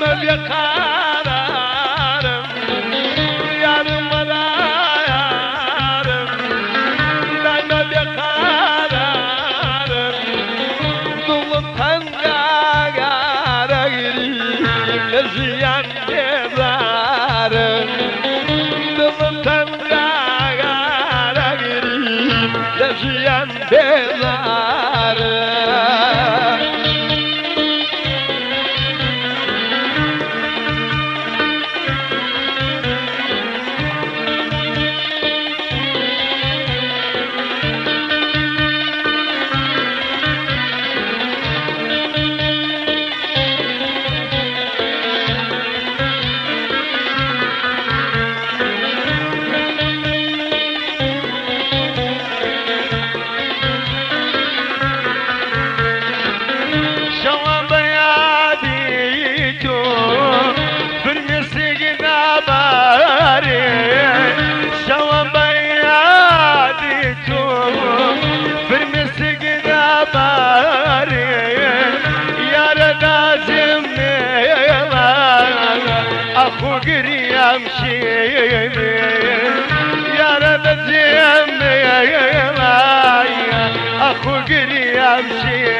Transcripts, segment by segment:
öl yakarım Yarıma da yarım. Ben öl yakarım Duluktan yara gireyim Ziyan gezarım Duluktan yara gireyim Ziyan gezarım فقري امشي يا رب زيامي اخو قري امشي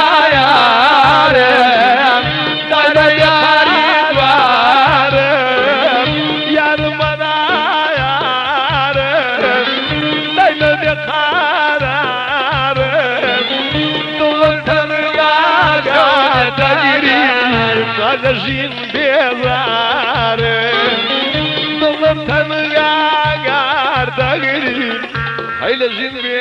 دەگیری سەدەژین بێزارێ دڵم تەنگاگار دەگیری ئەی لە ژین بێ